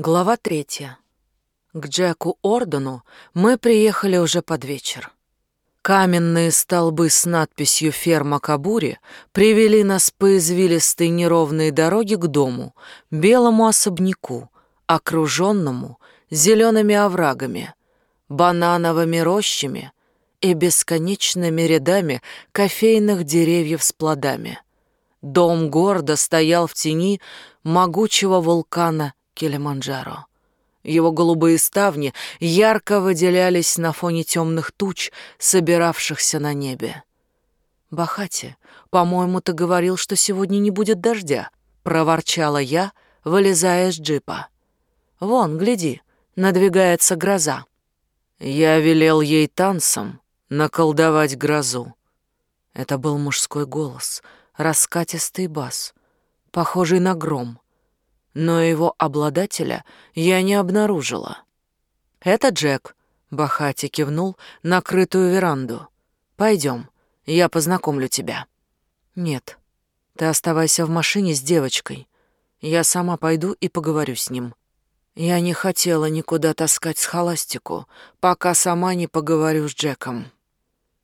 Глава третья. К Джеку Ордену мы приехали уже под вечер. Каменные столбы с надписью «Ферма Кабури» привели нас по извилистой неровной дороге к дому, белому особняку, окруженному зелеными оврагами, банановыми рощами и бесконечными рядами кофейных деревьев с плодами. Дом города стоял в тени могучего вулкана Килиманджаро. Его голубые ставни ярко выделялись на фоне темных туч, собиравшихся на небе. «Бахати, по-моему, ты говорил, что сегодня не будет дождя», — проворчала я, вылезая из джипа. «Вон, гляди, надвигается гроза». Я велел ей танцем наколдовать грозу. Это был мужской голос, раскатистый бас, похожий на гром но его обладателя я не обнаружила. «Это Джек», — Бахати кивнул на крытую веранду. «Пойдем, я познакомлю тебя». «Нет, ты оставайся в машине с девочкой. Я сама пойду и поговорю с ним». Я не хотела никуда таскать схоластику, пока сама не поговорю с Джеком.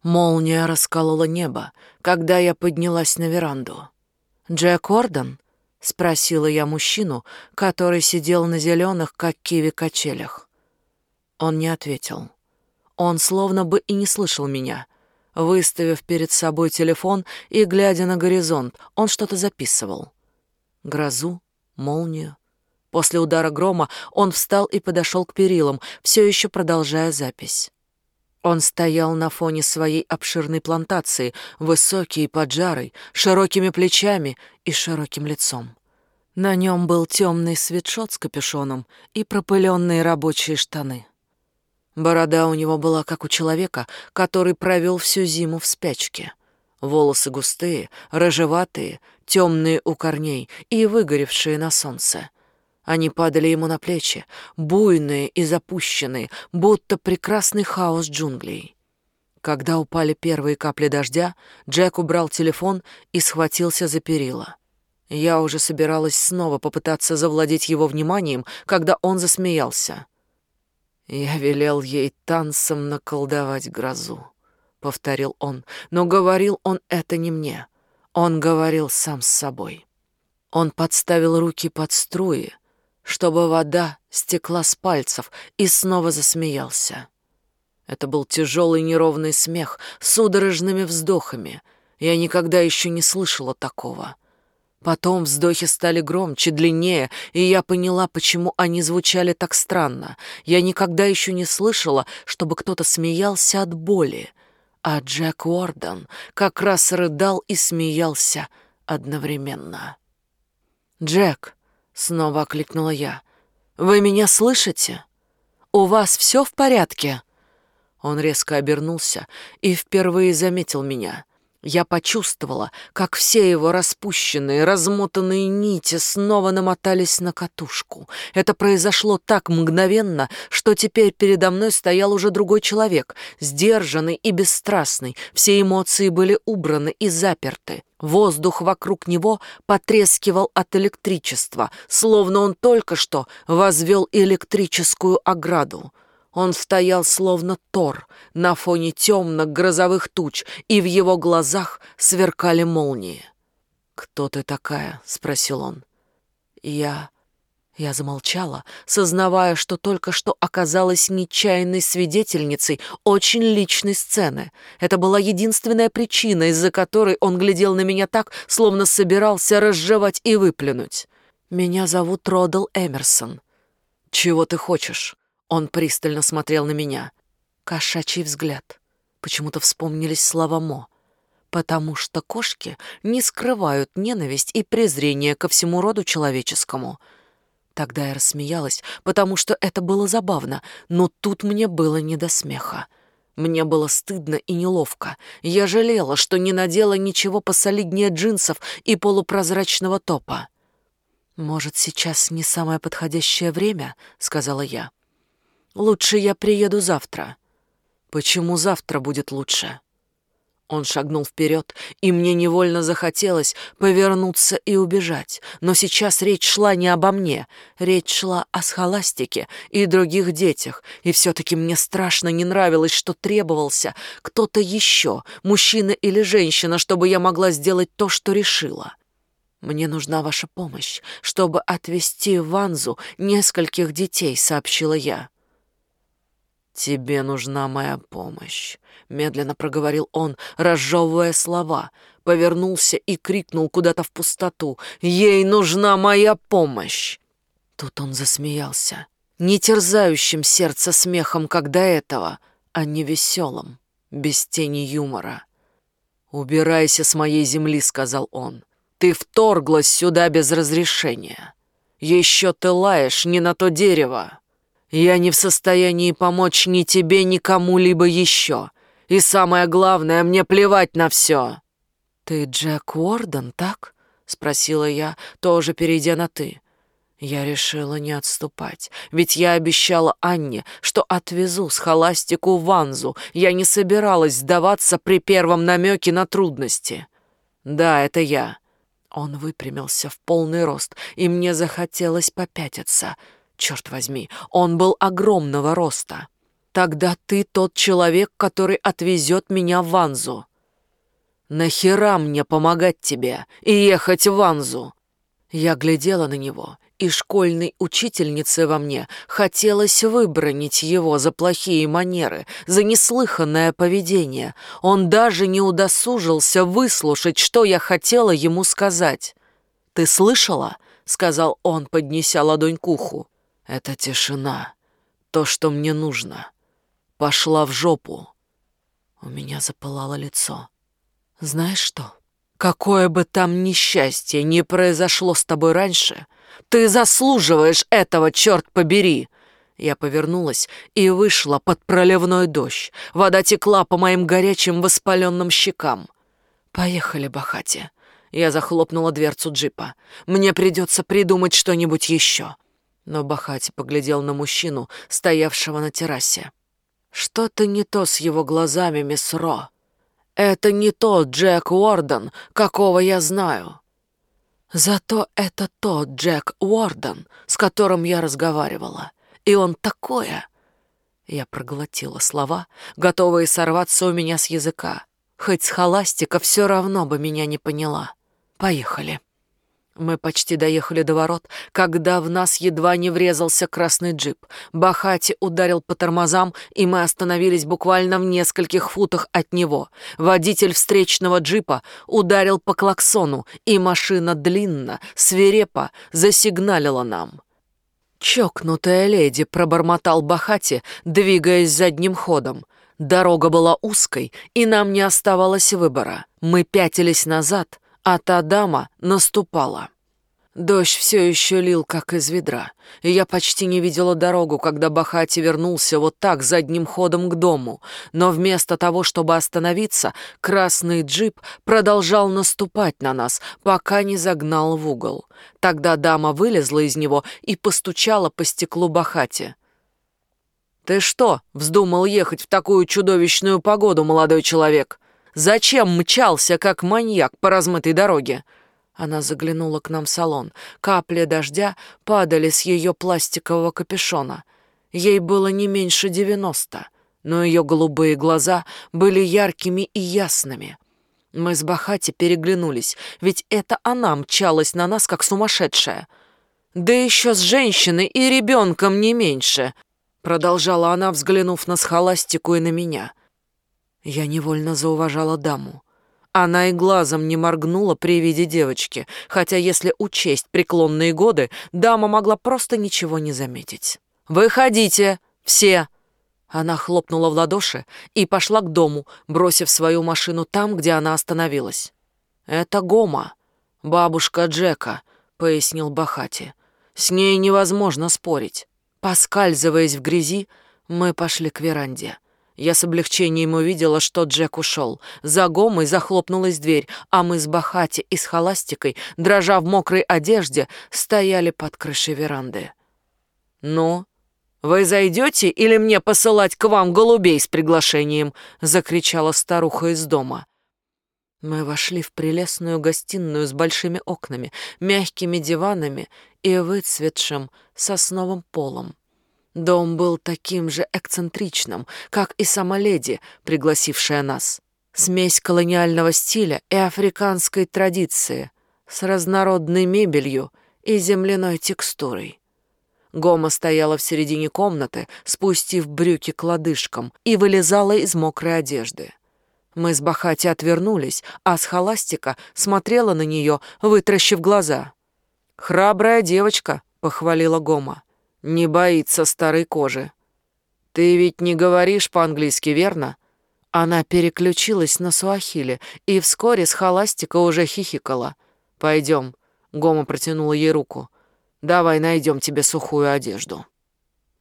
Молния расколола небо, когда я поднялась на веранду. «Джек Орден?» — спросила я мужчину, который сидел на зеленых, как киви, качелях. Он не ответил. Он словно бы и не слышал меня. Выставив перед собой телефон и глядя на горизонт, он что-то записывал. Грозу, молнию. После удара грома он встал и подошел к перилам, все еще продолжая запись. Он стоял на фоне своей обширной плантации, высокий и поджарый, широкими плечами и широким лицом. На нем был темный свитшот с капюшоном и пропыленные рабочие штаны. Борода у него была как у человека, который провел всю зиму в спячке. Волосы густые, рыжеватые, темные у корней и выгоревшие на солнце. Они падали ему на плечи, буйные и запущенные, будто прекрасный хаос джунглей. Когда упали первые капли дождя, Джек убрал телефон и схватился за перила. Я уже собиралась снова попытаться завладеть его вниманием, когда он засмеялся. «Я велел ей танцем наколдовать грозу», — повторил он, но говорил он это не мне. Он говорил сам с собой. Он подставил руки под струи, чтобы вода стекла с пальцев, и снова засмеялся. Это был тяжелый неровный смех с судорожными вздохами. Я никогда еще не слышала такого. Потом вздохи стали громче, длиннее, и я поняла, почему они звучали так странно. Я никогда еще не слышала, чтобы кто-то смеялся от боли. А Джек Уорден как раз рыдал и смеялся одновременно. «Джек», Снова окликнула я. «Вы меня слышите? У вас все в порядке?» Он резко обернулся и впервые заметил меня. Я почувствовала, как все его распущенные, размотанные нити снова намотались на катушку. Это произошло так мгновенно, что теперь передо мной стоял уже другой человек, сдержанный и бесстрастный. Все эмоции были убраны и заперты. Воздух вокруг него потрескивал от электричества, словно он только что возвел электрическую ограду. Он стоял словно Тор на фоне темных грозовых туч, и в его глазах сверкали молнии. «Кто ты такая?» — спросил он. «Я...» Я замолчала, сознавая, что только что оказалась нечаянной свидетельницей очень личной сцены. Это была единственная причина, из-за которой он глядел на меня так, словно собирался разжевать и выплюнуть. «Меня зовут Родал Эмерсон. Чего ты хочешь?» Он пристально смотрел на меня. Кошачий взгляд. Почему-то вспомнились слова Мо. Потому что кошки не скрывают ненависть и презрение ко всему роду человеческому. Тогда я рассмеялась, потому что это было забавно, но тут мне было не до смеха. Мне было стыдно и неловко. Я жалела, что не надела ничего посолиднее джинсов и полупрозрачного топа. «Может, сейчас не самое подходящее время?» — сказала я. Лучше я приеду завтра. Почему завтра будет лучше? Он шагнул вперед, и мне невольно захотелось повернуться и убежать. Но сейчас речь шла не обо мне, речь шла о схоластике и других детях, и все-таки мне страшно не нравилось, что требовался кто-то еще, мужчина или женщина, чтобы я могла сделать то, что решила. «Мне нужна ваша помощь, чтобы отвезти в Ванзу нескольких детей», — сообщила я. «Тебе нужна моя помощь», — медленно проговорил он, разжевывая слова, повернулся и крикнул куда-то в пустоту. «Ей нужна моя помощь!» Тут он засмеялся, не терзающим сердце смехом, как до этого, а не веселым, без тени юмора. «Убирайся с моей земли», — сказал он. «Ты вторглась сюда без разрешения. Еще ты лаешь не на то дерево». Я не в состоянии помочь ни тебе, ни кому-либо еще. И самое главное, мне плевать на все. Ты Джек Уорден, так? Спросила я, тоже перейдя на «ты». Я решила не отступать, ведь я обещала Анне, что отвезу с холастику в Ванзу. Я не собиралась сдаваться при первом намеке на трудности. Да, это я. Он выпрямился в полный рост, и мне захотелось попятиться — Черт возьми, он был огромного роста. Тогда ты тот человек, который отвезет меня в Ванзу. Нахера мне помогать тебе и ехать в Ванзу? Я глядела на него, и школьной учительнице во мне хотелось выбронить его за плохие манеры, за неслыханное поведение. Он даже не удосужился выслушать, что я хотела ему сказать. «Ты слышала?» — сказал он, поднеся ладонь к уху. Это тишина. То, что мне нужно. Пошла в жопу. У меня запылало лицо. Знаешь что? Какое бы там несчастье ни произошло с тобой раньше, ты заслуживаешь этого, черт побери!» Я повернулась и вышла под проливной дождь. Вода текла по моим горячим воспаленным щекам. «Поехали, Бахати». Я захлопнула дверцу джипа. «Мне придется придумать что-нибудь еще». Но Бахати поглядел на мужчину, стоявшего на террасе. «Что-то не то с его глазами, мисс Ро. Это не тот Джек Уорден, какого я знаю. Зато это тот Джек Уорден, с которым я разговаривала. И он такое...» Я проглотила слова, готовые сорваться у меня с языка. Хоть с холастика все равно бы меня не поняла. «Поехали». Мы почти доехали до ворот, когда в нас едва не врезался красный джип. Бахати ударил по тормозам, и мы остановились буквально в нескольких футах от него. Водитель встречного джипа ударил по клаксону, и машина длинно, свирепо засигналила нам. «Чокнутая леди», — пробормотал Бахати, двигаясь задним ходом. Дорога была узкой, и нам не оставалось выбора. Мы пятились назад — а та дама наступала. Дождь все еще лил, как из ведра, и я почти не видела дорогу, когда Бахати вернулся вот так задним ходом к дому, но вместо того, чтобы остановиться, красный джип продолжал наступать на нас, пока не загнал в угол. Тогда дама вылезла из него и постучала по стеклу Бахати. «Ты что, вздумал ехать в такую чудовищную погоду, молодой человек?» Зачем мчался, как маньяк, по размытой дороге?» Она заглянула к нам в салон. Капли дождя падали с ее пластикового капюшона. Ей было не меньше девяносто, но ее голубые глаза были яркими и ясными. Мы с Бахати переглянулись, ведь это она мчалась на нас, как сумасшедшая. «Да еще с женщиной и ребенком не меньше», продолжала она, взглянув на схоластику и на меня — я невольно зауважала даму. Она и глазом не моргнула при виде девочки, хотя, если учесть преклонные годы, дама могла просто ничего не заметить. «Выходите! Все!» Она хлопнула в ладоши и пошла к дому, бросив свою машину там, где она остановилась. «Это Гома, бабушка Джека», — пояснил Бахати. «С ней невозможно спорить». Поскальзываясь в грязи, мы пошли к веранде. Я с облегчением увидела, что Джек ушел. За гомой захлопнулась дверь, а мы с Бахати и с холастикой, дрожа в мокрой одежде, стояли под крышей веранды. «Ну, вы зайдете или мне посылать к вам голубей с приглашением?» — закричала старуха из дома. Мы вошли в прелестную гостиную с большими окнами, мягкими диванами и выцветшим сосновым полом. Дом был таким же эксцентричным, как и сама леди, пригласившая нас. Смесь колониального стиля и африканской традиции с разнородной мебелью и земляной текстурой. Гома стояла в середине комнаты, спустив брюки к лодыжкам, и вылезала из мокрой одежды. Мы с Бахати отвернулись, а с холастика смотрела на нее, вытращив глаза. «Храбрая девочка», — похвалила Гома. «Не боится старой кожи». «Ты ведь не говоришь по-английски, верно?» Она переключилась на суахили, и вскоре с холастика уже хихикала. «Пойдем», — Гома протянула ей руку. «Давай найдем тебе сухую одежду».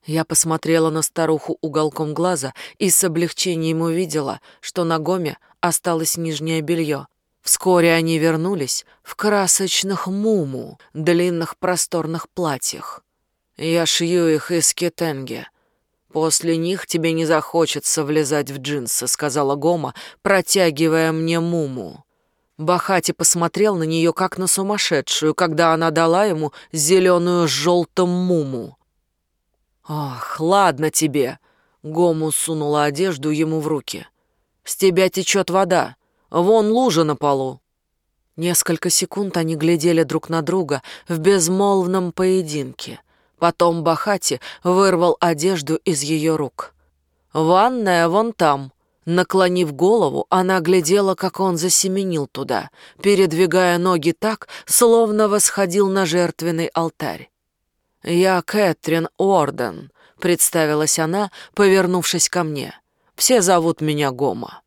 Я посмотрела на старуху уголком глаза и с облегчением увидела, что на Гоме осталось нижнее белье. Вскоре они вернулись в красочных муму, длинных просторных платьях. Я шью их из кетенге. После них тебе не захочется влезать в джинсы, сказала Гома, протягивая мне муму. Бахати посмотрел на нее как на сумасшедшую, когда она дала ему зеленую с желтым муму. «Ах, ладно тебе!» Гому сунула одежду ему в руки. «С тебя течет вода. Вон лужа на полу». Несколько секунд они глядели друг на друга в безмолвном поединке. Потом Бахати вырвал одежду из ее рук. «Ванная вон там». Наклонив голову, она глядела, как он засеменил туда, передвигая ноги так, словно восходил на жертвенный алтарь. «Я Кэтрин Уорден», — представилась она, повернувшись ко мне. «Все зовут меня Гома».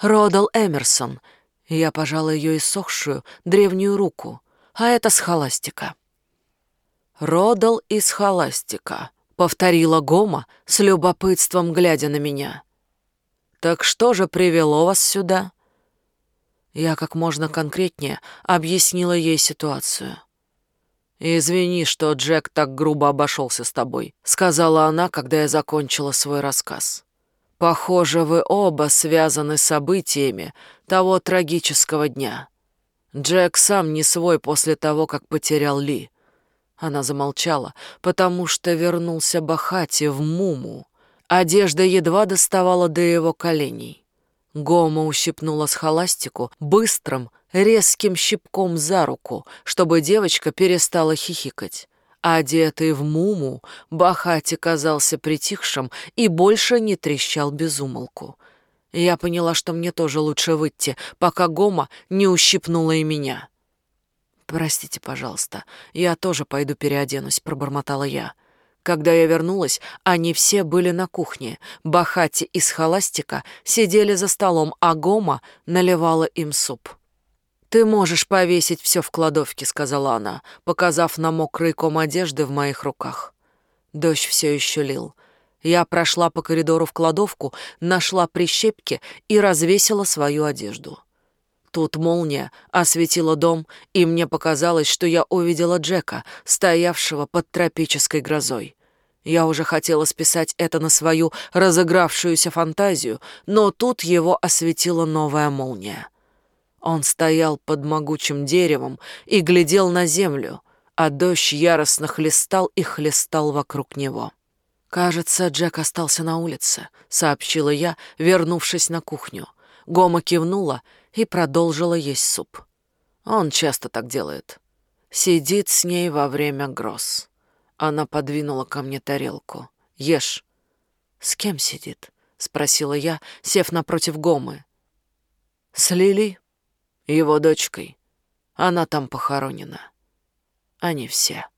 «Родал Эмерсон». Я пожала ее иссохшую, древнюю руку. «А это схоластика». «Родал из схоластика», — повторила Гома с любопытством, глядя на меня. «Так что же привело вас сюда?» Я как можно конкретнее объяснила ей ситуацию. «Извини, что Джек так грубо обошелся с тобой», — сказала она, когда я закончила свой рассказ. «Похоже, вы оба связаны событиями того трагического дня. Джек сам не свой после того, как потерял Ли». Она замолчала, потому что вернулся Бахати в Муму. Одежда едва доставала до его коленей. Гома ущипнула схоластику быстрым, резким щипком за руку, чтобы девочка перестала хихикать. Одетый в муму, Бахати казался притихшим и больше не трещал безумолку. Я поняла, что мне тоже лучше выйти, пока Гома не ущипнула и меня. «Простите, пожалуйста, я тоже пойду переоденусь», — пробормотала я. Когда я вернулась, они все были на кухне. Бахати и Схоластика сидели за столом, а Гома наливала им суп. «Ты можешь повесить все в кладовке», — сказала она, показав на мокрый ком одежды в моих руках. Дождь все еще лил. Я прошла по коридору в кладовку, нашла прищепки и развесила свою одежду. Тут молния осветила дом, и мне показалось, что я увидела Джека, стоявшего под тропической грозой. Я уже хотела списать это на свою разыгравшуюся фантазию, но тут его осветила новая молния. Он стоял под могучим деревом и глядел на землю, а дождь яростно хлестал и хлестал вокруг него. «Кажется, Джек остался на улице», — сообщила я, вернувшись на кухню. Гома кивнула и продолжила есть суп. Он часто так делает. Сидит с ней во время гроз. Она подвинула ко мне тарелку. «Ешь». «С кем сидит?» — спросила я, сев напротив Гомы. «С Лили, его дочкой. Она там похоронена. Они все».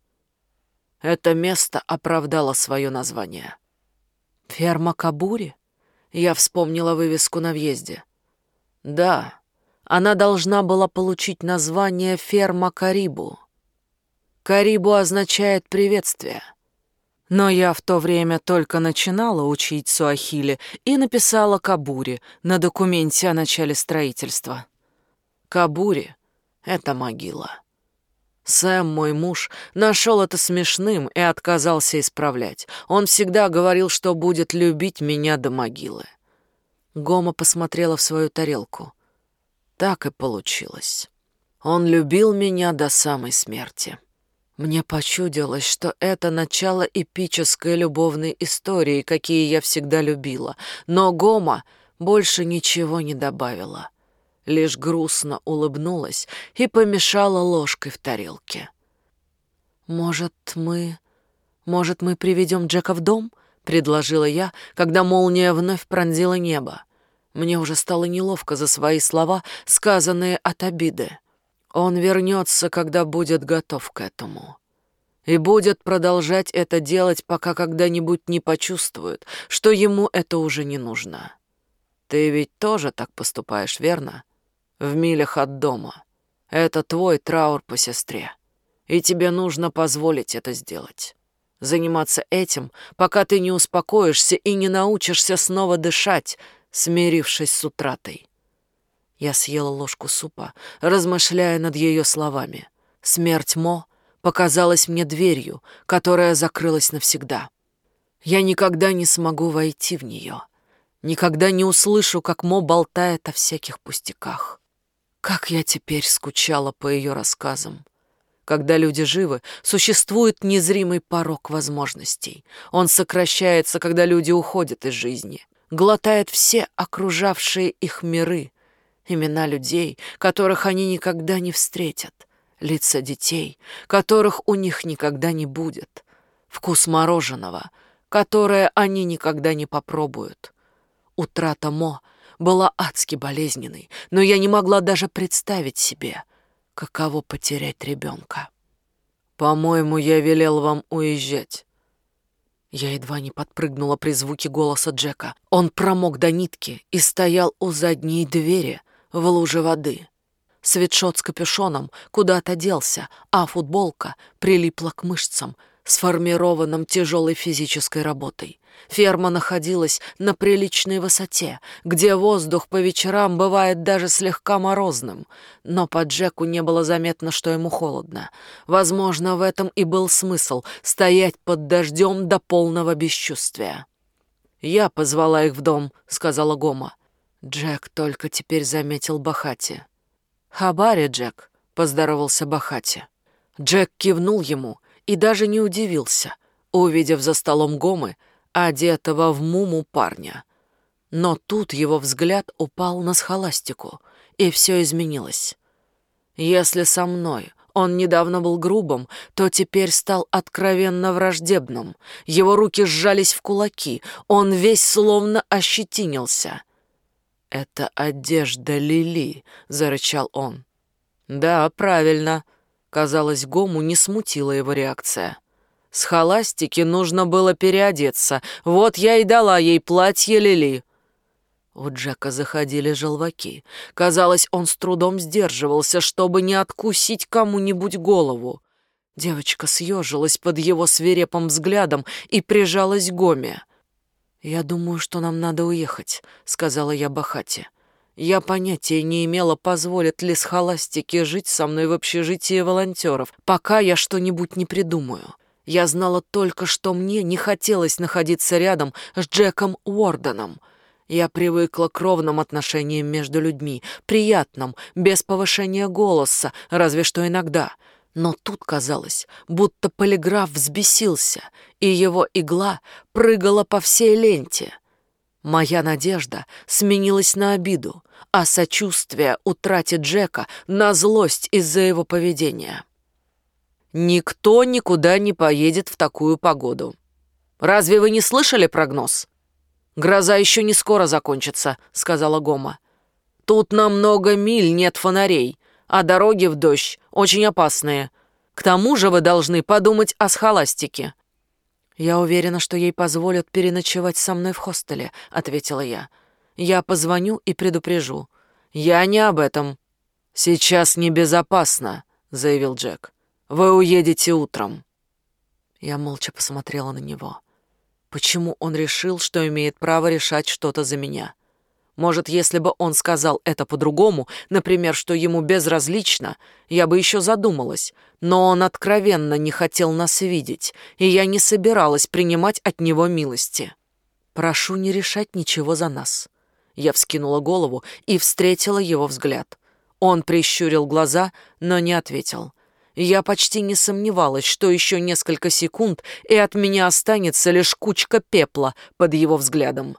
Это место оправдало свое название. «Ферма Кабури?» Я вспомнила вывеску на въезде. «Да, она должна была получить название «Ферма Карибу». Карибу означает «приветствие». Но я в то время только начинала учить суахили и написала Кабури на документе о начале строительства. Кабури — это могила. Сэм, мой муж, нашел это смешным и отказался исправлять. Он всегда говорил, что будет любить меня до могилы. Гома посмотрела в свою тарелку. Так и получилось. Он любил меня до самой смерти. Мне почудилось, что это начало эпической любовной истории, какие я всегда любила, но Гома больше ничего не добавила. Лишь грустно улыбнулась и помешала ложкой в тарелке. «Может, мы... Может, мы приведем Джека в дом?» — предложила я, когда молния вновь пронзила небо. Мне уже стало неловко за свои слова, сказанные от обиды. Он вернется, когда будет готов к этому. И будет продолжать это делать, пока когда-нибудь не почувствует, что ему это уже не нужно. Ты ведь тоже так поступаешь, верно? В милях от дома. Это твой траур по сестре. И тебе нужно позволить это сделать. Заниматься этим, пока ты не успокоишься и не научишься снова дышать, смирившись с утратой. Я съела ложку супа, размышляя над ее словами. Смерть Мо показалась мне дверью, которая закрылась навсегда. Я никогда не смогу войти в нее. Никогда не услышу, как Мо болтает о всяких пустяках. Как я теперь скучала по ее рассказам. Когда люди живы, существует незримый порог возможностей. Он сокращается, когда люди уходят из жизни, глотает все окружавшие их миры, имена людей, которых они никогда не встретят, лица детей, которых у них никогда не будет, вкус мороженого, которое они никогда не попробуют. Утрата Мо была адски болезненной, но я не могла даже представить себе, каково потерять ребенка. «По-моему, я велел вам уезжать». Я едва не подпрыгнула при звуке голоса Джека. Он промок до нитки и стоял у задней двери, в луже воды. Свитшот с капюшоном куда-то делся, а футболка прилипла к мышцам, сформированным тяжелой физической работой. Ферма находилась на приличной высоте, где воздух по вечерам бывает даже слегка морозным, но по Джеку не было заметно, что ему холодно. Возможно, в этом и был смысл — стоять под дождем до полного бесчувствия. «Я позвала их в дом», — сказала Гома. Джек только теперь заметил Бахати. «Хабари, Джек», — поздоровался Бахати. Джек кивнул ему и даже не удивился, увидев за столом Гомы, одетого в муму парня. Но тут его взгляд упал на схоластику, и все изменилось. Если со мной он недавно был грубым, то теперь стал откровенно враждебным. Его руки сжались в кулаки, он весь словно ощетинился. «Это одежда Лили», — зарычал он. «Да, правильно». Казалось, Гому не смутила его реакция. С холастики нужно было переодеться. Вот я и дала ей платье Лили. У Джека заходили желваки. Казалось, он с трудом сдерживался, чтобы не откусить кому-нибудь голову. Девочка съежилась под его свирепым взглядом и прижалась к Гоме. «Я думаю, что нам надо уехать», — сказала я Бахате. Я понятия не имела, позволят ли схоластики жить со мной в общежитии волонтеров, пока я что-нибудь не придумаю. Я знала только, что мне не хотелось находиться рядом с Джеком Уорденом. Я привыкла к ровным отношениям между людьми, приятным, без повышения голоса, разве что иногда — но тут казалось, будто полиграф взбесился, и его игла прыгала по всей ленте. Моя надежда сменилась на обиду, а сочувствие утратит Джека на злость из-за его поведения. Никто никуда не поедет в такую погоду. Разве вы не слышали прогноз? Гроза еще не скоро закончится, сказала Гома. Тут на много миль нет фонарей, а дороги в дождь очень опасные. К тому же вы должны подумать о схоластике». «Я уверена, что ей позволят переночевать со мной в хостеле», — ответила я. «Я позвоню и предупрежу». «Я не об этом». «Сейчас небезопасно», — заявил Джек. «Вы уедете утром». Я молча посмотрела на него. Почему он решил, что имеет право решать что-то за меня? Может, если бы он сказал это по-другому, например, что ему безразлично, я бы еще задумалась. Но он откровенно не хотел нас видеть, и я не собиралась принимать от него милости. «Прошу не решать ничего за нас». Я вскинула голову и встретила его взгляд. Он прищурил глаза, но не ответил. Я почти не сомневалась, что еще несколько секунд, и от меня останется лишь кучка пепла под его взглядом.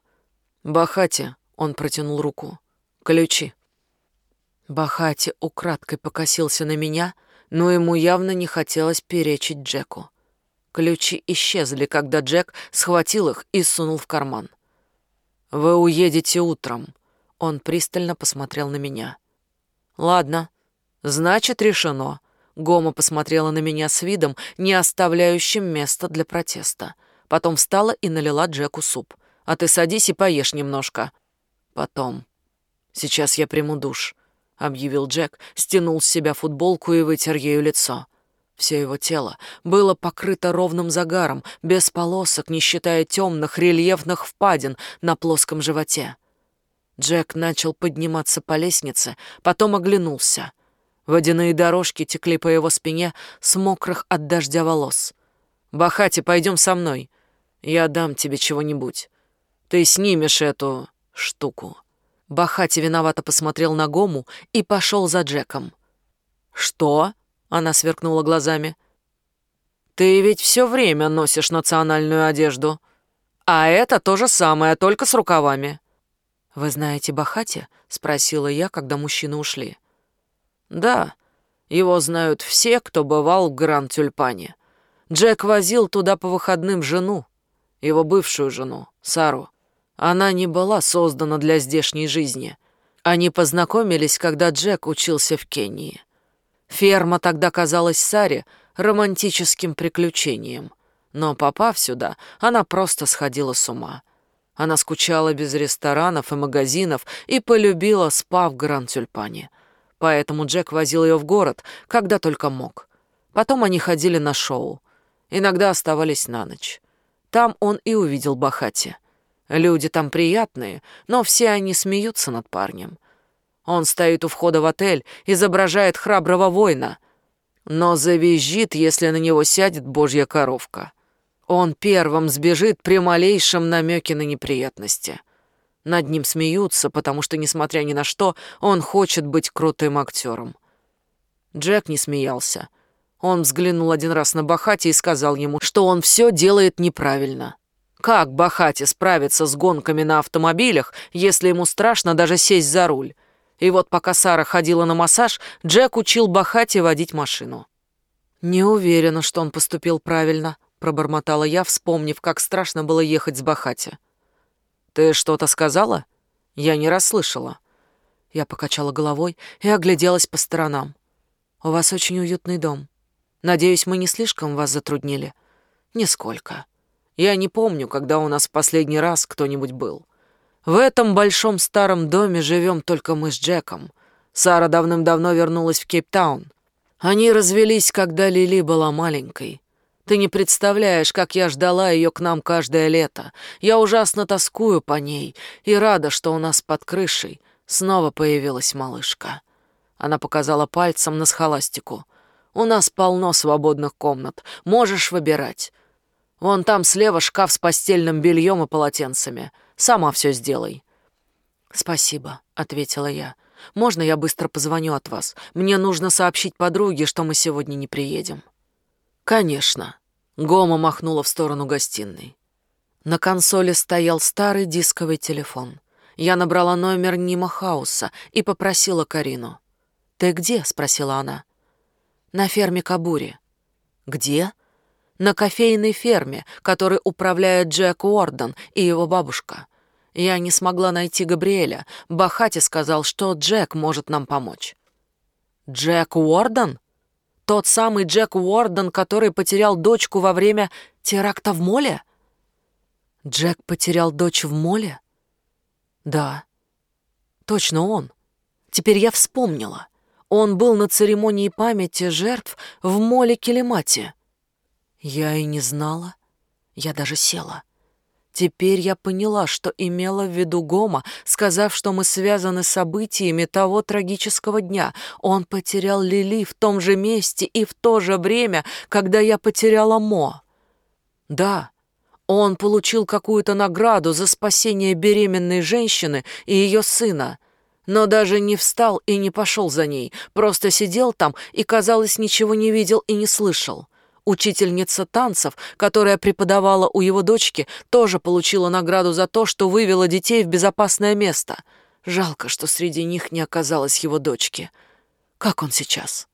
«Бахати», — он протянул руку, — «ключи». Бахати украдкой покосился на меня, но ему явно не хотелось перечить Джеку. Ключи исчезли, когда Джек схватил их и сунул в карман. «Вы уедете утром», — он пристально посмотрел на меня. «Ладно, значит, решено». Гома посмотрела на меня с видом, не оставляющим места для протеста. Потом встала и налила Джеку суп. «А ты садись и поешь немножко». «Потом. Сейчас я приму душ», — объявил Джек, стянул с себя футболку и вытер ею лицо. Все его тело было покрыто ровным загаром, без полосок, не считая темных рельефных впадин на плоском животе. Джек начал подниматься по лестнице, потом оглянулся. Водяные дорожки текли по его спине с мокрых от дождя волос. «Бахати, пойдем со мной. Я дам тебе чего-нибудь. Ты снимешь эту штуку». Бахати виновато посмотрел на Гому и пошел за Джеком. «Что?» — она сверкнула глазами. «Ты ведь все время носишь национальную одежду. А это то же самое, только с рукавами». «Вы знаете Бахати?» — спросила я, когда мужчины ушли. «Да, его знают все, кто бывал в Гранд-Тюльпане. Джек возил туда по выходным жену, его бывшую жену, Сару. Она не была создана для здешней жизни. Они познакомились, когда Джек учился в Кении. Ферма тогда казалась Саре романтическим приключением. Но попав сюда, она просто сходила с ума. Она скучала без ресторанов и магазинов и полюбила спа в Гранд-Тюльпане. Поэтому Джек возил ее в город, когда только мог. Потом они ходили на шоу. Иногда оставались на ночь. Там он и увидел Бахати. Люди там приятные, но все они смеются над парнем. Он стоит у входа в отель, изображает храброго воина, но завизжит, если на него сядет божья коровка. Он первым сбежит при малейшем намеке на неприятности. Над ним смеются, потому что, несмотря ни на что, он хочет быть крутым актером. Джек не смеялся. Он взглянул один раз на Бахати и сказал ему, что он все делает неправильно. Как Бахати справится с гонками на автомобилях, если ему страшно даже сесть за руль? И вот пока Сара ходила на массаж, Джек учил Бахати водить машину. Не уверена, что он поступил правильно, пробормотала я, вспомнив, как страшно было ехать с Бахати. «Ты что-то сказала?» Я не расслышала. Я покачала головой и огляделась по сторонам. «У вас очень уютный дом. Надеюсь, мы не слишком вас затруднили?» «Нисколько. Я не помню, когда у нас в последний раз кто-нибудь был. В этом большом старом доме живем только мы с Джеком. Сара давным-давно вернулась в Кейптаун. Они развелись, когда Лили была маленькой. Ты не представляешь, как я ждала ее к нам каждое лето. Я ужасно тоскую по ней и рада, что у нас под крышей снова появилась малышка. Она показала пальцем на схоластику. У нас полно свободных комнат. Можешь выбирать. Вон там слева шкаф с постельным бельем и полотенцами. Сама все сделай. Спасибо, ответила я. Можно я быстро позвоню от вас? Мне нужно сообщить подруге, что мы сегодня не приедем. Конечно. Гома махнула в сторону гостиной. На консоли стоял старый дисковый телефон. Я набрала номер Нима Хауса и попросила Карину. «Ты где?» — спросила она. «На ферме Кабури». «Где?» «На кофейной ферме, которой управляет Джек Уорден и его бабушка. Я не смогла найти Габриэля. Бахати сказал, что Джек может нам помочь». «Джек Уорден?» Тот самый Джек Уорден, который потерял дочку во время теракта в моле? Джек потерял дочь в моле? Да. Точно он. Теперь я вспомнила. Он был на церемонии памяти жертв в моле Келемати. Я и не знала. Я даже села. Теперь я поняла, что имела в виду Гома, сказав, что мы связаны событиями того трагического дня. Он потерял Лили в том же месте и в то же время, когда я потеряла Мо. Да, он получил какую-то награду за спасение беременной женщины и ее сына. но даже не встал и не пошел за ней, просто сидел там и, казалось, ничего не видел и не слышал. Учительница танцев, которая преподавала у его дочки, тоже получила награду за то, что вывела детей в безопасное место. Жалко, что среди них не оказалось его дочки. Как он сейчас?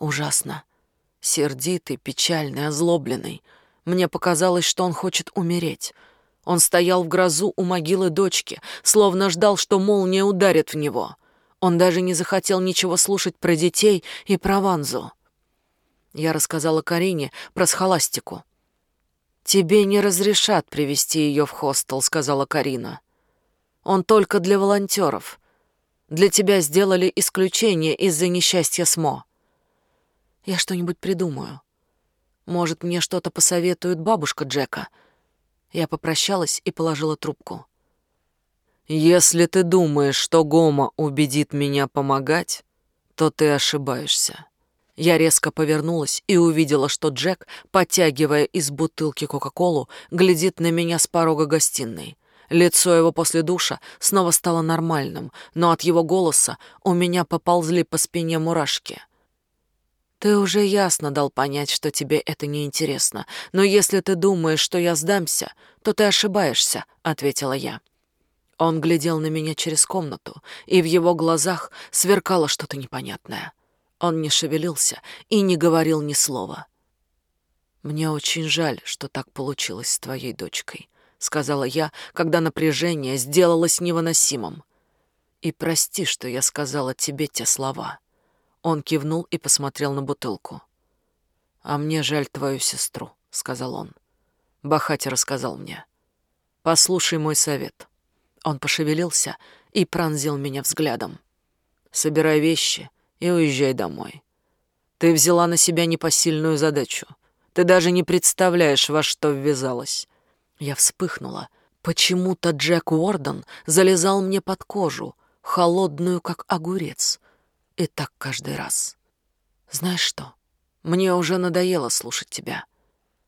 Ужасно. Сердитый, печальный, озлобленный. Мне показалось, что он хочет умереть. Он стоял в грозу у могилы дочки, словно ждал, что молния ударит в него. Он даже не захотел ничего слушать про детей и про Ванзу. Я рассказала Карине про схоластику. «Тебе не разрешат привести ее в хостел», — сказала Карина. «Он только для волонтеров. Для тебя сделали исключение из-за несчастья СМО». «Я что-нибудь придумаю. Может, мне что-то посоветует бабушка Джека?» Я попрощалась и положила трубку. «Если ты думаешь, что Гома убедит меня помогать, то ты ошибаешься». Я резко повернулась и увидела, что Джек, подтягивая из бутылки Кока-Колу, глядит на меня с порога гостиной. Лицо его после душа снова стало нормальным, но от его голоса у меня поползли по спине мурашки — ты уже ясно дал понять, что тебе это не интересно. Но если ты думаешь, что я сдамся, то ты ошибаешься, ответила я. Он глядел на меня через комнату, и в его глазах сверкало что-то непонятное. Он не шевелился и не говорил ни слова. Мне очень жаль, что так получилось с твоей дочкой, сказала я, когда напряжение сделалось невыносимым. И прости, что я сказала тебе те слова. Он кивнул и посмотрел на бутылку. «А мне жаль твою сестру», — сказал он. Бахати рассказал мне. «Послушай мой совет». Он пошевелился и пронзил меня взглядом. «Собирай вещи и уезжай домой. Ты взяла на себя непосильную задачу. Ты даже не представляешь, во что ввязалась». Я вспыхнула. Почему-то Джек Уорден залезал мне под кожу, холодную, как огурец. И так каждый раз. Знаешь что? Мне уже надоело слушать тебя.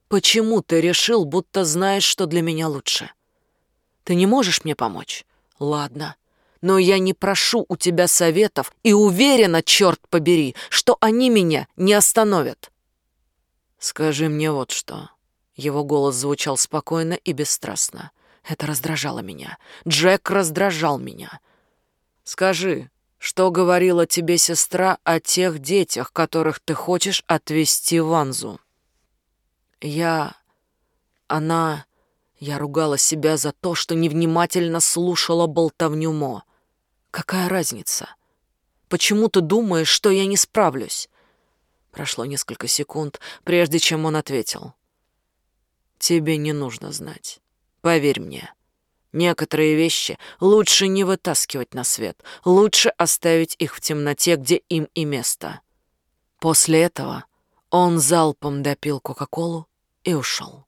Почему ты решил, будто знаешь, что для меня лучше? Ты не можешь мне помочь? Ладно. Но я не прошу у тебя советов и уверена, черт побери, что они меня не остановят. Скажи мне вот что. Его голос звучал спокойно и бесстрастно. Это раздражало меня. Джек раздражал меня. Скажи, что говорила тебе сестра о тех детях, которых ты хочешь отвезти в Анзу? Я... Она... Я ругала себя за то, что невнимательно слушала болтовню Мо. Какая разница? Почему ты думаешь, что я не справлюсь? Прошло несколько секунд, прежде чем он ответил. Тебе не нужно знать. Поверь мне. Некоторые вещи лучше не вытаскивать на свет, лучше оставить их в темноте, где им и место. После этого он залпом допил Кока-Колу и ушел.